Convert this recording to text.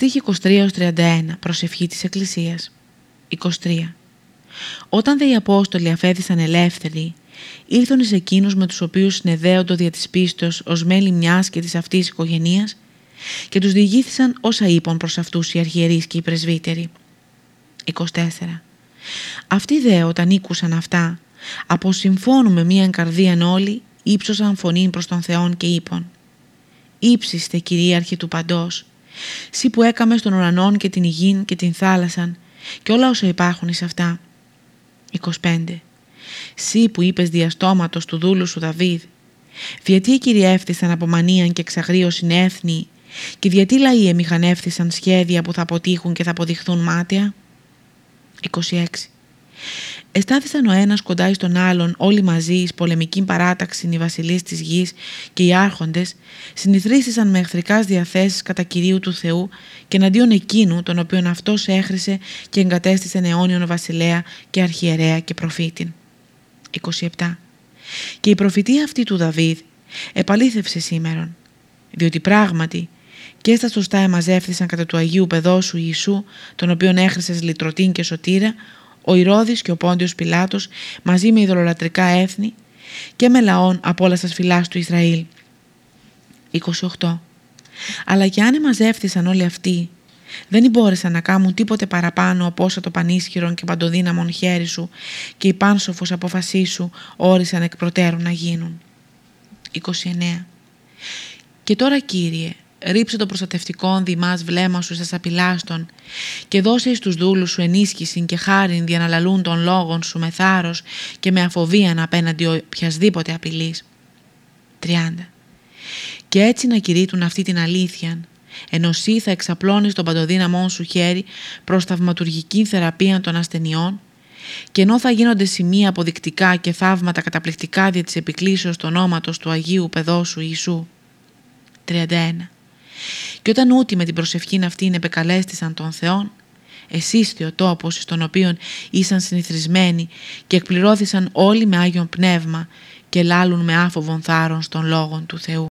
Στίχη 23-31 Προσευχή της Εκκλησίας 23 Όταν δε οι Απόστολοι αφέθησαν ελεύθεροι, ήρθαν εις εκείνους με τους οποίους συνεδέοντο δια της πίστος ως μέλη μιας και της αυτής οικογενείας και τους διηγήθησαν όσα είπαν προς αυτούς οι αρχιερείς και οι πρεσβύτεροι. 24. Αυτοί δε όταν ήκουσαν αυτά, από συμφώνου μίαν καρδίαν όλοι, ύψωσαν φωνήν προς τον Θεόν και είπαν «Ήψιστε κυρίαρχη του παντός, σύ που έκαμε στον ουρανόν και την υγιήν και την θάλασσαν και όλα όσα υπάρχουν εις αυτά». 25. Σύ που είπες διαστόματος του δούλου σου Δαβίδ, γιατί κυριεύθησαν από μανίαν και εξαγρίωσιν έθνη και γιατί λαοί εμηχανεύθησαν σχέδια που θα αποτύχουν και θα αποδειχθούν μάταια. 26. Εστάθησαν ο ένας κοντά στον άλλον όλοι μαζί εις πολεμική παράταξη οι βασιλείς της γης και οι άρχοντες συνηθρίστησαν με εχθρικάς διαθέσεις κατά Κυρίου του Θεού και εναντίον εκείνου τον οποίον αυτός έχρισε και εγκατέστησε αιώνιον βασιλέα και αρχιερέα και προφήτην. 27. Και η προφητεία αυτή του Δαβίδ επαλήθευσε σήμερον, διότι πράγματι και στα σωστά εμαζεύθησαν κατά του Αγίου Παιδόσου Ιησού, τον οποίον έχρισες λυτρωτήν και σωτήρα, ο Ηρώδης και ο Πόντιος Πιλάτος μαζί με ειδωλολατρικά έθνη και με λαών από όλα σας φυλάς του Ισραήλ. 28. Αλλά και αν εμαζεύθησαν όλοι αυτοί, δεν μπόρεσαν να κάνουν τίποτε παραπάνω από όσα το πανίσχυρον και παντοδύναμον χέρι σου και οι πάνσοφος αποφασί σου όρισαν εκ προτέρου να γίνουν. 29. Και τώρα Κύριε, ρίψε το προστατευτικό δημάς βλέμμα σου στα απειλάστων και δώσε εις τους δούλους σου ενίσχυση και χάριν διαναλαλούν των λόγων σου με θάρρος και με αφοβίαν απέναντι οποιασδήποτε απειλής. 30. Και έτσι να κηρύττουν αυτή την αλήθεια, ενώ εσύ θα εξαπλώνεις τον παντοδύναμό σου χέρι προς θαυματουργική θεραπεία των ασθενειών και ενώ θα γίνονται σημεία αποδεικτικά και θαύματα καταπληκτικά δια της επικλήσεως του ονόματος του Αγίου Παιδόσου Ιησού. 31. Και όταν ούτι με την προσευχήν αυτήν επεκαλέστησαν τον Θεόν, εσύστη ο τόπος στον οποίο ήσαν συνηθισμένοι και εκπληρώθησαν όλοι με Άγιον Πνεύμα και λάλουν με άφοβον θάρρον στον Λόγον του Θεού.